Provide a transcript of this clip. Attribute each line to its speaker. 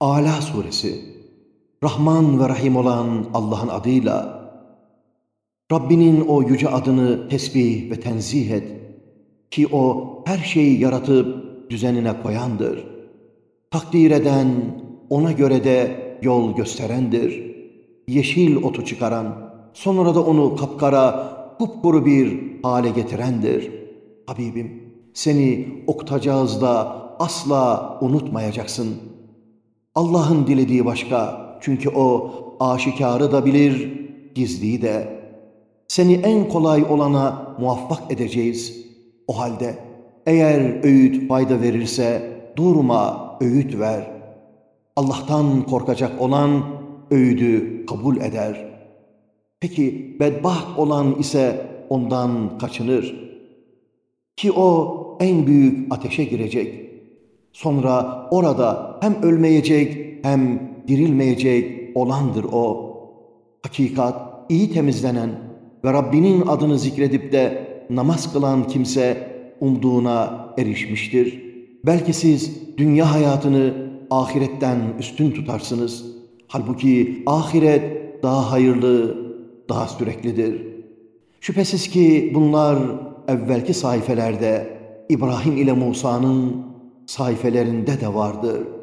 Speaker 1: Ala suresi Rahman ve Rahim olan Allah'ın adıyla Rabbinin o yüce adını tesbih ve tenzih et ki o her şeyi yaratıp düzenine koyandır. Takdir eden, ona göre de yol gösterendir. Yeşil otu çıkaran, sonra da onu kapkara, kupkuru bir hale getirendir. Habibim, seni okutacağız da asla unutmayacaksın. Allah'ın dilediği başka, çünkü O aşikarı da bilir, gizliyi de. Seni en kolay olana muvaffak edeceğiz. O halde eğer öğüt fayda verirse durma, öğüt ver. Allah'tan korkacak olan öğüdü kabul eder. Peki bedbaht olan ise ondan kaçınır. Ki o en büyük ateşe girecek. Sonra orada hem ölmeyecek hem dirilmeyecek olandır o. Hakikat iyi temizlenen ve Rabbinin adını zikredip de namaz kılan kimse umduğuna erişmiştir. Belki siz dünya hayatını ahiretten üstün tutarsınız. Halbuki ahiret daha hayırlı, daha süreklidir. Şüphesiz ki bunlar evvelki sayfelerde İbrahim ile Musa'nın sayfelerinde de vardır.''